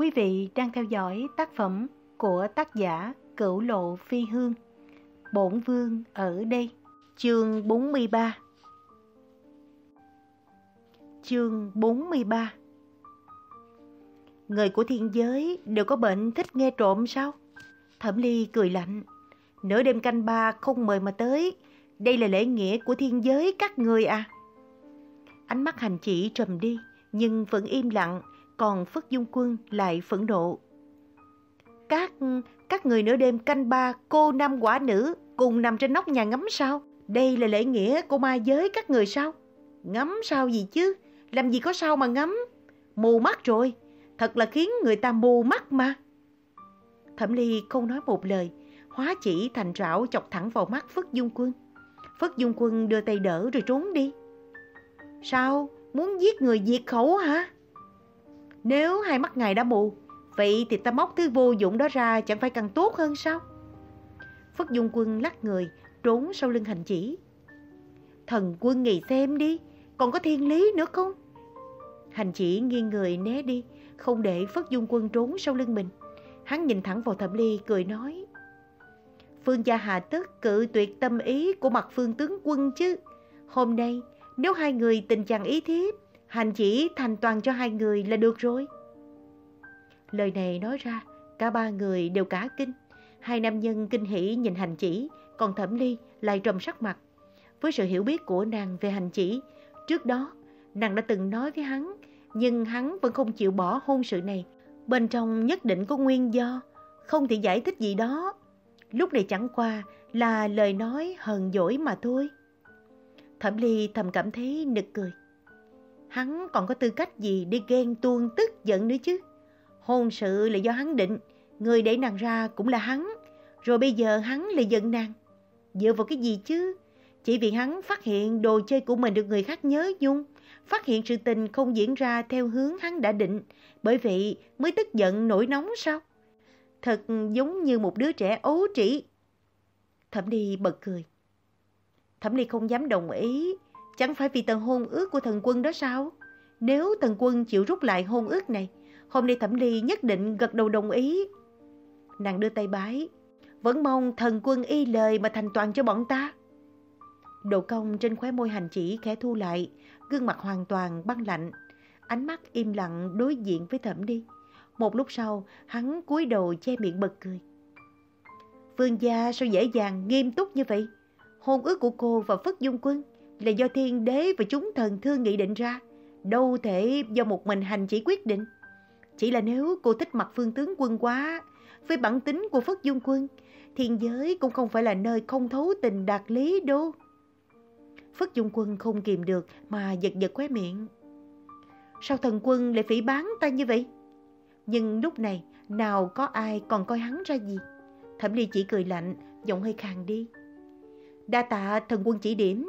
Quý vị đang theo dõi tác phẩm của tác giả Cửu Lộ Phi Hương. Bổn Vương ở đây, chương 43. Chương 43 Người của thiên giới đều có bệnh thích nghe trộm sao? Thẩm Ly cười lạnh. Nửa đêm canh ba không mời mà tới. Đây là lễ nghĩa của thiên giới các người à? Ánh mắt hành chỉ trầm đi, nhưng vẫn im lặng, còn Phất Dung Quân lại phẫn nộ. Các, các người nửa đêm canh ba cô nam quả nữ cùng nằm trên nóc nhà ngắm sao? Đây là lễ nghĩa của ma giới các người sao? Ngắm sao gì chứ? Làm gì có sao mà ngắm? Mù mắt rồi, thật là khiến người ta mù mắt mà. Thẩm Ly không nói một lời, hóa chỉ thành rảo chọc thẳng vào mắt Phất Dung Quân. Phất Dung Quân đưa tay đỡ rồi trốn đi. Sao? Muốn giết người diệt khẩu hả? Nếu hai mắt ngài đã mù, vậy thì ta móc thứ vô dụng đó ra chẳng phải càng tốt hơn sao? Phất Dung Quân lắc người, trốn sau lưng hành chỉ. Thần quân nghỉ xem đi, còn có thiên lý nữa không? Hành chỉ nghiêng người né đi, không để Phất Dung Quân trốn sau lưng mình. Hắn nhìn thẳng vào thẩm ly, cười nói. Phương gia hà tất cự tuyệt tâm ý của mặt phương tướng quân chứ. Hôm nay, nếu hai người tình chàng ý thiếp, hành chỉ thành toàn cho hai người là được rồi. Lời này nói ra, cả ba người đều cả kinh. Hai nam nhân kinh hỉ nhìn hành chỉ, còn thẩm ly lại trầm sắc mặt. Với sự hiểu biết của nàng về hành chỉ, trước đó nàng đã từng nói với hắn, nhưng hắn vẫn không chịu bỏ hôn sự này. Bên trong nhất định có nguyên do, không thể giải thích gì đó. Lúc này chẳng qua là lời nói hờn dỗi mà thôi. Thẩm Ly thầm cảm thấy nực cười. Hắn còn có tư cách gì đi ghen tuông tức giận nữa chứ? Hôn sự là do hắn định, người đẩy nàng ra cũng là hắn. Rồi bây giờ hắn lại giận nàng. Dựa vào cái gì chứ? Chỉ vì hắn phát hiện đồ chơi của mình được người khác nhớ nhung, phát hiện sự tình không diễn ra theo hướng hắn đã định, bởi vậy mới tức giận nổi nóng sao? Thật giống như một đứa trẻ ấu trĩ. Thẩm Ly bật cười. Thẩm Ly không dám đồng ý, chẳng phải vì tần hôn ước của thần quân đó sao? Nếu thần quân chịu rút lại hôn ước này, hôm nay Thẩm Ly nhất định gật đầu đồng ý. Nàng đưa tay bái, vẫn mong thần quân y lời mà thành toàn cho bọn ta. Độ công trên khóe môi hành chỉ khẽ thu lại, gương mặt hoàn toàn băng lạnh. Ánh mắt im lặng đối diện với thẩm đi. Một lúc sau, hắn cúi đầu che miệng bật cười. Vương gia sao dễ dàng nghiêm túc như vậy? Hôn ước của cô và Phất Dung Quân là do thiên đế và chúng thần thương nghị định ra. Đâu thể do một mình hành chỉ quyết định. Chỉ là nếu cô thích mặt phương tướng quân quá, với bản tính của Phất Dung Quân, thiên giới cũng không phải là nơi không thấu tình đạt lý đâu. Phất Dung Quân không kìm được mà giật giật khóe miệng. Sao thần quân lại phỉ bán ta như vậy? Nhưng lúc này nào có ai còn coi hắn ra gì? Thẩm Ly chỉ cười lạnh, giọng hơi khàn đi. Đa tạ thần quân chỉ điểm.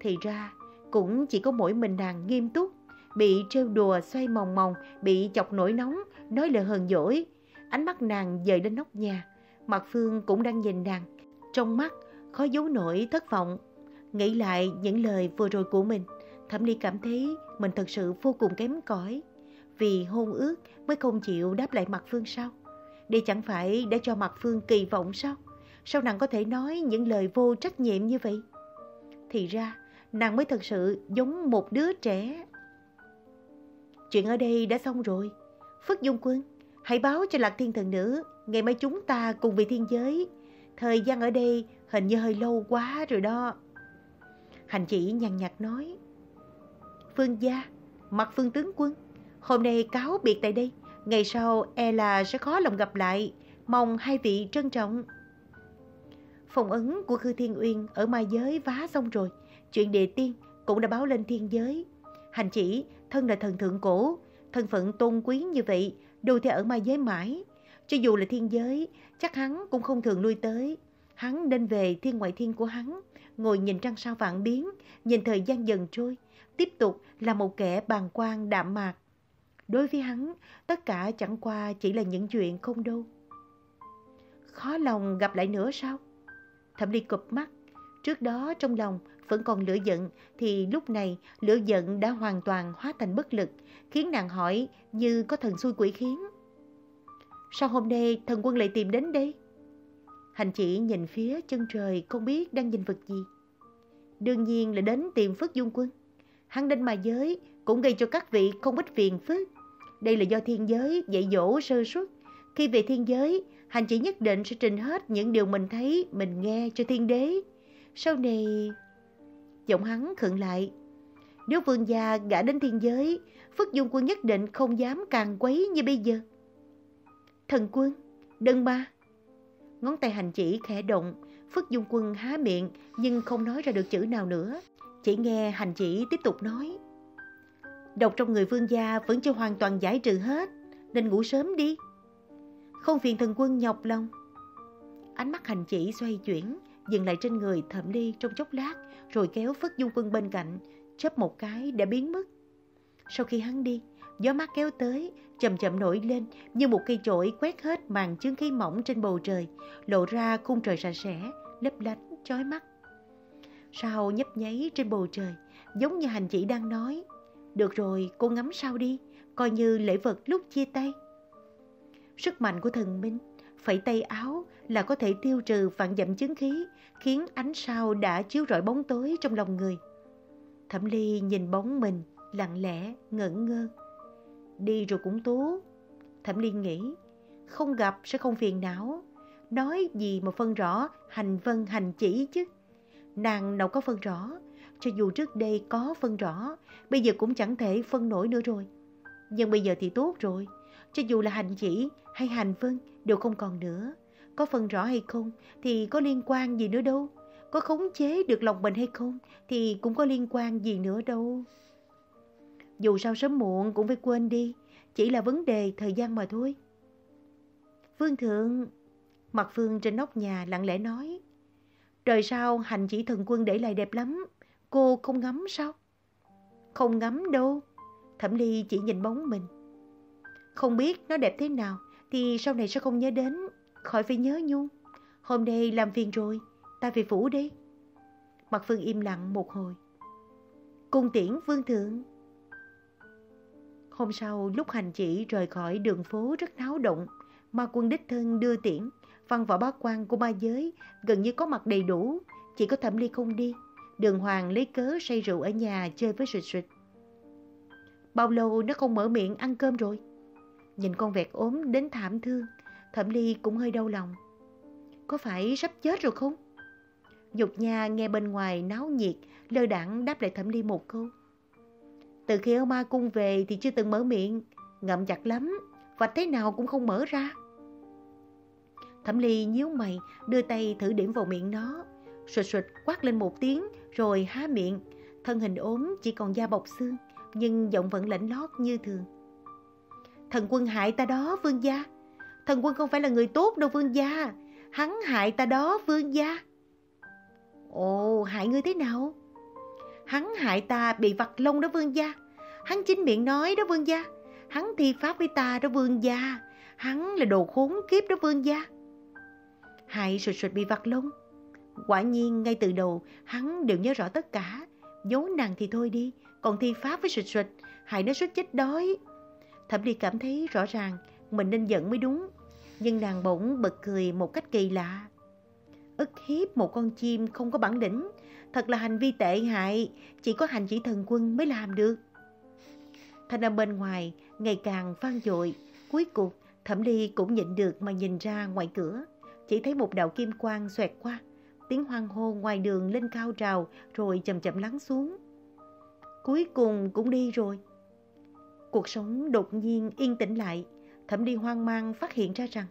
Thì ra cũng chỉ có mỗi mình nàng nghiêm túc, bị trêu đùa xoay mòng mòng, bị chọc nổi nóng, nói lời hờn dỗi. Ánh mắt nàng dời lên nóc nhà, mặt Phương cũng đang nhìn nàng. Trong mắt khó giấu nổi thất vọng. Nghĩ lại những lời vừa rồi của mình, Thẩm Ly cảm thấy mình thật sự vô cùng kém cỏi. Vì hôn ước mới không chịu đáp lại mặt Phương sao? Đây chẳng phải để cho mặt Phương kỳ vọng sao? Sao nàng có thể nói những lời vô trách nhiệm như vậy? Thì ra, nàng mới thật sự giống một đứa trẻ. Chuyện ở đây đã xong rồi. Phất Dung Quân, hãy báo cho Lạc Thiên Thần Nữ, ngày mai chúng ta cùng về thiên giới. Thời gian ở đây hình như hơi lâu quá rồi đó. Hành chỉ nhàn nhạt nói. Phương gia, mặt phương tướng quân, hôm nay cáo biệt tại đây. Ngày sau e là sẽ khó lòng gặp lại, mong hai vị trân trọng. Phong ấn của Khư Thiên Uyên ở mai giới vá xong rồi, chuyện địa tiên cũng đã báo lên thiên giới. Hành chỉ, thân là thần thượng cổ, thân phận tôn quý như vậy, đô thể ở mai giới mãi. Cho dù là thiên giới, chắc hắn cũng không thường lui tới. Hắn nên về thiên ngoại thiên của hắn, ngồi nhìn trăng sao vạn biến, nhìn thời gian dần trôi, tiếp tục là một kẻ bàng quan đạm mạc. Đối với hắn, tất cả chẳng qua chỉ là những chuyện không đâu. Khó lòng gặp lại nữa sao? Thẩm Ly cụp mắt. Trước đó trong lòng vẫn còn lửa giận thì lúc này lửa giận đã hoàn toàn hóa thành bất lực, khiến nàng hỏi như có thần xui quỷ khiến. Sao hôm nay thần quân lại tìm đến đây? Hành chỉ nhìn phía chân trời không biết đang nhìn vật gì. Đương nhiên là đến tìm Phất Dung Quân. Hắn đến mà giới cũng gây cho các vị không ít phiền phức. Đây là do thiên giới dạy dỗ sơ suất. Khi về thiên giới, hành chỉ nhất định sẽ trình hết những điều mình thấy, mình nghe cho thiên đế. Sau này... Giọng hắn khựng lại. Nếu vương gia gã đến thiên giới, Phất Dung Quân nhất định không dám càng quấy như bây giờ. Thần quân, đừng ba. Ngón tay hành chỉ khẽ động, Phất Dung Quân há miệng nhưng không nói ra được chữ nào nữa. Chỉ nghe hành chỉ tiếp tục nói. Độc trong người vương gia vẫn chưa hoàn toàn giải trừ hết, nên ngủ sớm đi. Không phiền thần quân nhọc lòng. Ánh mắt hành chỉ xoay chuyển, dừng lại trên người thẩm ly trong chốc lát, rồi kéo Phất Dung Quân bên cạnh, chớp một cái đã biến mất. Sau khi hắn đi, gió mát kéo tới, chậm chậm nổi lên như một cây chổi quét hết màn chướng khí mỏng trên bầu trời, lộ ra khung trời sạch sẽ, lấp lánh, chói mắt. Sao nhấp nháy trên bầu trời, giống như hành chỉ đang nói. Được rồi, cô ngắm sao đi, coi như lễ vật lúc chia tay. Sức mạnh của thần minh, phẩy tay áo là có thể tiêu trừ vạn dặm chứng khí, khiến ánh sao đã chiếu rọi bóng tối trong lòng người. Thẩm Ly nhìn bóng mình, lặng lẽ, ngẩn ngơ. Đi rồi cũng tốt. Thẩm Ly nghĩ, không gặp sẽ không phiền não. Nói gì mà phân rõ hành vân hành chỉ chứ. Nàng đâu có phân rõ, cho dù trước đây có phân rõ, bây giờ cũng chẳng thể phân nổi nữa rồi. Nhưng bây giờ thì tốt rồi, cho dù là hành chỉ hay hành vân đều không còn nữa. Có phân rõ hay không thì có liên quan gì nữa đâu. Có khống chế được lòng mình hay không thì cũng có liên quan gì nữa đâu. Dù sao sớm muộn cũng phải quên đi, chỉ là vấn đề thời gian mà thôi. Vương thượng, mặt phương trên nóc nhà lặng lẽ nói. Trời sao hành chỉ thần quân để lại đẹp lắm, cô không ngắm sao? Không ngắm đâu, thẩm ly chỉ nhìn bóng mình. Không biết nó đẹp thế nào thì sau này sẽ không nhớ đến, khỏi phải nhớ nhung. Hôm nay làm phiền rồi, ta về phủ đi. Mặt phương im lặng một hồi. Cung tiễn vương thượng. Hôm sau, lúc hành chỉ rời khỏi đường phố rất náo động, ma quân đích thân đưa tiễn, văn võ bá quan của ma giới gần như có mặt đầy đủ, chỉ có thẩm ly không đi. Đường Hoàng lấy cớ say rượu ở nhà chơi với sụt sụt. Bao lâu nó không mở miệng ăn cơm rồi? Nhìn con vẹt ốm đến thảm thương, thẩm ly cũng hơi đau lòng. Có phải sắp chết rồi không? Dục nha nghe bên ngoài náo nhiệt, lơ đẳng đáp lại thẩm ly một câu. Từ khi ở ma cung về thì chưa từng mở miệng, ngậm chặt lắm, và thế nào cũng không mở ra. Thẩm Ly nhíu mày, đưa tay thử điểm vào miệng nó. Sụt sụt quát lên một tiếng, rồi há miệng. Thân hình ốm chỉ còn da bọc xương, nhưng giọng vẫn lạnh lót như thường. Thần quân hại ta đó, vương gia. Thần quân không phải là người tốt đâu, vương gia. Hắn hại ta đó, vương gia. Ồ, hại ngươi thế nào? Hắn hại ta bị vặt lông đó vương gia. Hắn chính miệng nói đó vương gia. Hắn thi pháp với ta đó vương gia. Hắn là đồ khốn kiếp đó vương gia. Hại sụt sụt bị vặt lông. Quả nhiên ngay từ đầu hắn đều nhớ rõ tất cả. Giấu nàng thì thôi đi. Còn thi pháp với sụt sụt. Hại nó suốt chết đói. Thẩm Ly cảm thấy rõ ràng mình nên giận mới đúng. Nhưng nàng bỗng bật cười một cách kỳ lạ. ức hiếp một con chim không có bản lĩnh Thật là hành vi tệ hại, chỉ có hành chỉ thần quân mới làm được. Thanh âm bên ngoài ngày càng vang dội, cuối cùng Thẩm Ly cũng nhịn được mà nhìn ra ngoài cửa, chỉ thấy một đạo kim quang xoẹt qua, tiếng hoang hô ngoài đường lên cao trào rồi chậm chậm lắng xuống. Cuối cùng cũng đi rồi. Cuộc sống đột nhiên yên tĩnh lại, Thẩm đi hoang mang phát hiện ra rằng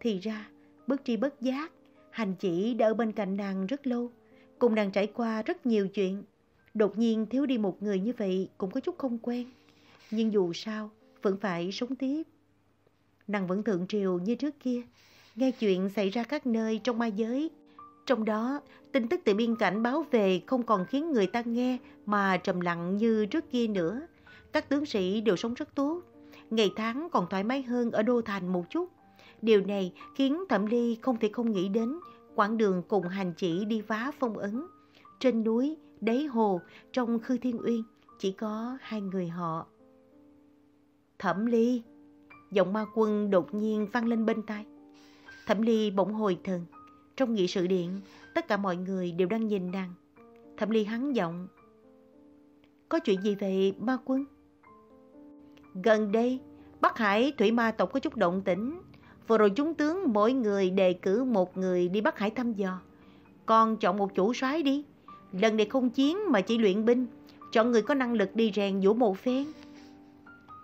thì ra bất tri bất giác, hành chỉ đã ở bên cạnh nàng rất lâu Cùng nàng trải qua rất nhiều chuyện. Đột nhiên thiếu đi một người như vậy cũng có chút không quen. Nhưng dù sao, vẫn phải sống tiếp. Nàng vẫn thượng triều như trước kia. Nghe chuyện xảy ra các nơi trong ma giới. Trong đó, tin tức từ biên cảnh báo về không còn khiến người ta nghe mà trầm lặng như trước kia nữa. Các tướng sĩ đều sống rất tốt. Ngày tháng còn thoải mái hơn ở Đô Thành một chút. Điều này khiến Thẩm Ly không thể không nghĩ đến quãng đường cùng hành chỉ đi phá phong ấn. trên núi, đáy hồ, trong khư thiên uyên, chỉ có hai người họ. Thẩm Ly, giọng ma quân đột nhiên vang lên bên tai. Thẩm Ly bỗng hồi thần. Trong nghị sự điện, tất cả mọi người đều đang nhìn nàng. Thẩm Ly hắn giọng. Có chuyện gì vậy ma quân? Gần đây, Bắc Hải thủy ma tộc có chút động tĩnh. Vừa rồi chúng tướng mỗi người đề cử một người đi Bắc Hải thăm dò. Con chọn một chủ soái đi. Lần này không chiến mà chỉ luyện binh. Chọn người có năng lực đi rèn vũ một phen.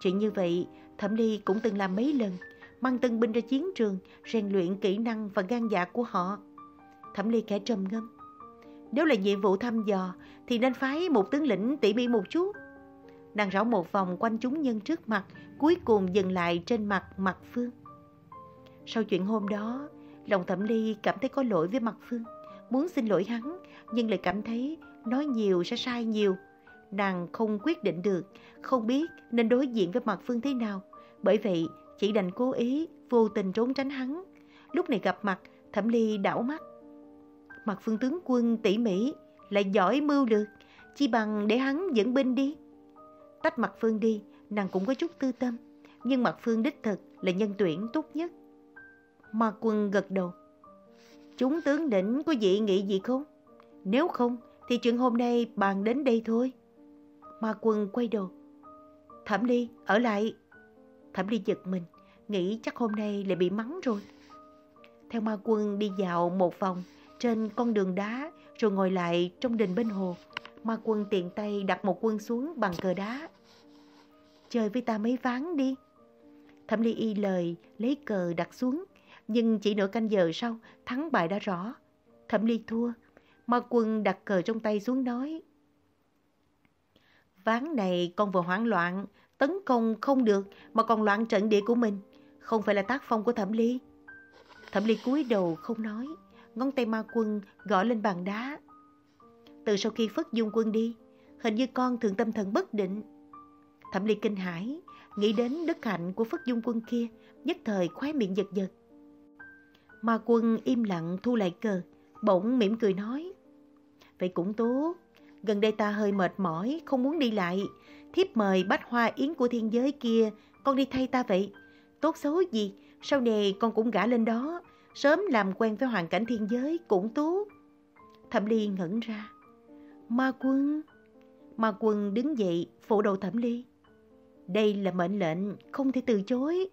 Chuyện như vậy, Thẩm Ly cũng từng làm mấy lần. Mang tân binh ra chiến trường, rèn luyện kỹ năng và gan dạ của họ. Thẩm Ly kẻ trầm ngâm. Nếu là nhiệm vụ thăm dò, thì nên phái một tướng lĩnh tỉ mỉ một chút. Nàng rảo một vòng quanh chúng nhân trước mặt, cuối cùng dừng lại trên mặt Mặt Phương. Sau chuyện hôm đó, lòng Thẩm Ly cảm thấy có lỗi với Mặt Phương, muốn xin lỗi hắn, nhưng lại cảm thấy nói nhiều sẽ sai nhiều. Nàng không quyết định được, không biết nên đối diện với Mặt Phương thế nào. Bởi vậy, chỉ đành cố ý, vô tình trốn tránh hắn. Lúc này gặp mặt, Thẩm Ly đảo mắt. Mặt Phương tướng quân tỉ mỉ, lại giỏi mưu lược, chi bằng để hắn dẫn binh đi. Tách Mặt Phương đi, nàng cũng có chút tư tâm, nhưng Mặt Phương đích thực là nhân tuyển tốt nhất. Ma quân gật đầu. Chúng tướng đỉnh có dị nghị gì không? Nếu không, thì chuyện hôm nay bàn đến đây thôi. Ma quân quay đầu. Thẩm Ly, ở lại. Thẩm Ly giật mình, nghĩ chắc hôm nay lại bị mắng rồi. Theo ma quân đi dạo một vòng trên con đường đá rồi ngồi lại trong đình bên hồ. Ma quân tiện tay đặt một quân xuống bằng cờ đá. Chơi với ta mấy ván đi. Thẩm Ly y lời lấy cờ đặt xuống nhưng chỉ nửa canh giờ sau, thắng bại đã rõ. Thẩm Ly thua. Ma quân đặt cờ trong tay xuống nói. Ván này con vừa hoảng loạn, tấn công không được mà còn loạn trận địa của mình. Không phải là tác phong của Thẩm Ly. Thẩm Ly cúi đầu không nói, ngón tay ma quân gõ lên bàn đá. Từ sau khi Phất Dung quân đi, hình như con thường tâm thần bất định. Thẩm Ly kinh hãi, nghĩ đến đức hạnh của Phất Dung quân kia, nhất thời khoái miệng giật giật. Ma quân im lặng thu lại cờ, bỗng mỉm cười nói. Vậy cũng tốt, gần đây ta hơi mệt mỏi, không muốn đi lại. Thiếp mời bách hoa yến của thiên giới kia, con đi thay ta vậy. Tốt xấu gì, sau này con cũng gả lên đó, sớm làm quen với hoàn cảnh thiên giới cũng tốt. Thẩm Ly ngẩn ra. Ma quân... Ma quân đứng dậy, phủ đầu Thẩm Ly. Đây là mệnh lệnh, không thể từ chối.